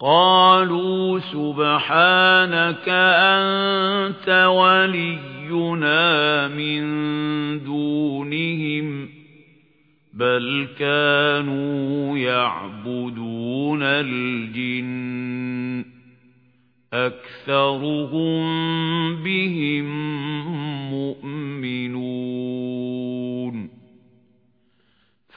قالوا سبحانك أنت ولينا من دونهم بل كانوا يعبدون الجن أكثرهم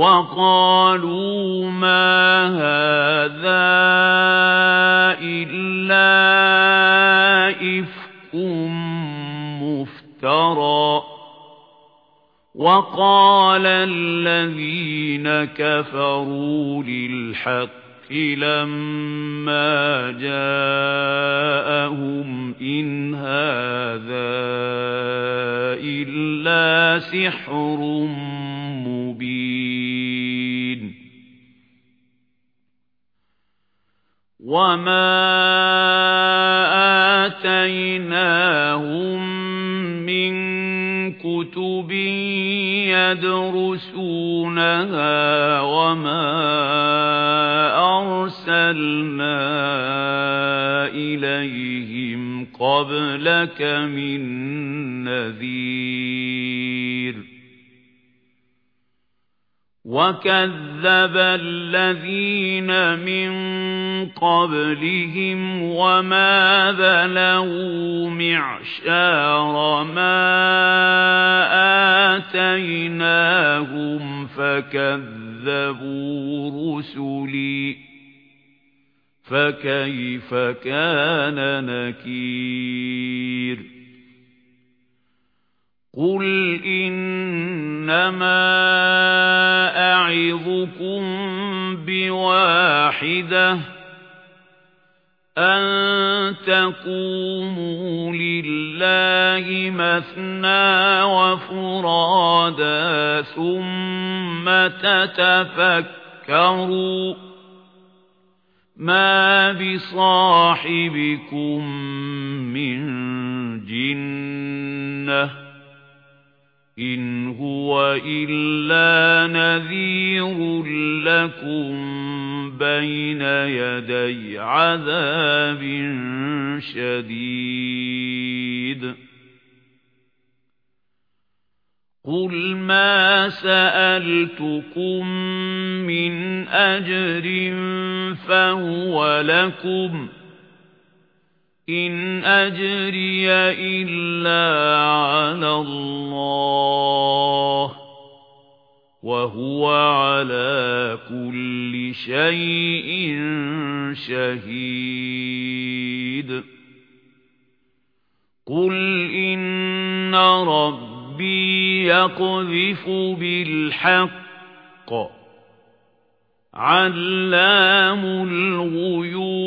وَقَالُوا مَا هَذَا إِلَّا إِفْكٌ مُفْتَرًى. وَقَالَ الَّذِينَ كَفَرُوا لِلْحَقِّ لَمَّا جَاءَهُمْ إِنْ هَذَا إِلَّا سِحْرٌ وَمَا آتَيْنَاهُمْ مِنْ كُتُبٍ يَدْرُسُونَهَا وَمَا أَرْسَلْنَا إِلَيْهِمْ قَبْلَكَ مِنْ نَذِيرٍ وَكَذَّبَ الَّذِينَ مِن قَبْلِهِمْ وَمَا بَلَغُوا مِعْشَارَ مَا آتَيْنَاهُمْ فَكَذَّبُوا رُسُلِي فَكَيْفَ كَانَ نَكِيرِ قُلْ إِنَّمَا أَعِظُكُم بِوَاحِدَةٍ أَن تَقُومُوا لِلَّهِ مَثْنَى وَفُرَادَى ثُمَّ تَتَفَكَّرُوا مَا بِصَاحِبِكُم مِّن إِنْ هُوَ إِلَّا نَذِيرٌ لَكُمْ بَيْنَ يَدَيْ عَذَابٍ شَدِيدٍ قُلْ مَا سَأَلْتُكُم مِّنْ أَجْرٍ فَهُوَ لَكُمْ إِنْ أَجْرِيَ إِلَّا عَلَى اللَّهِ وَهُوَ عَلَى كُلِّ شَيْءٍ شَهِيدٌ قُلْ إِنَّ رَبِّي يَقْذِفُ بِالْحَقِّ عَلَّامُ الْغُيُوبِ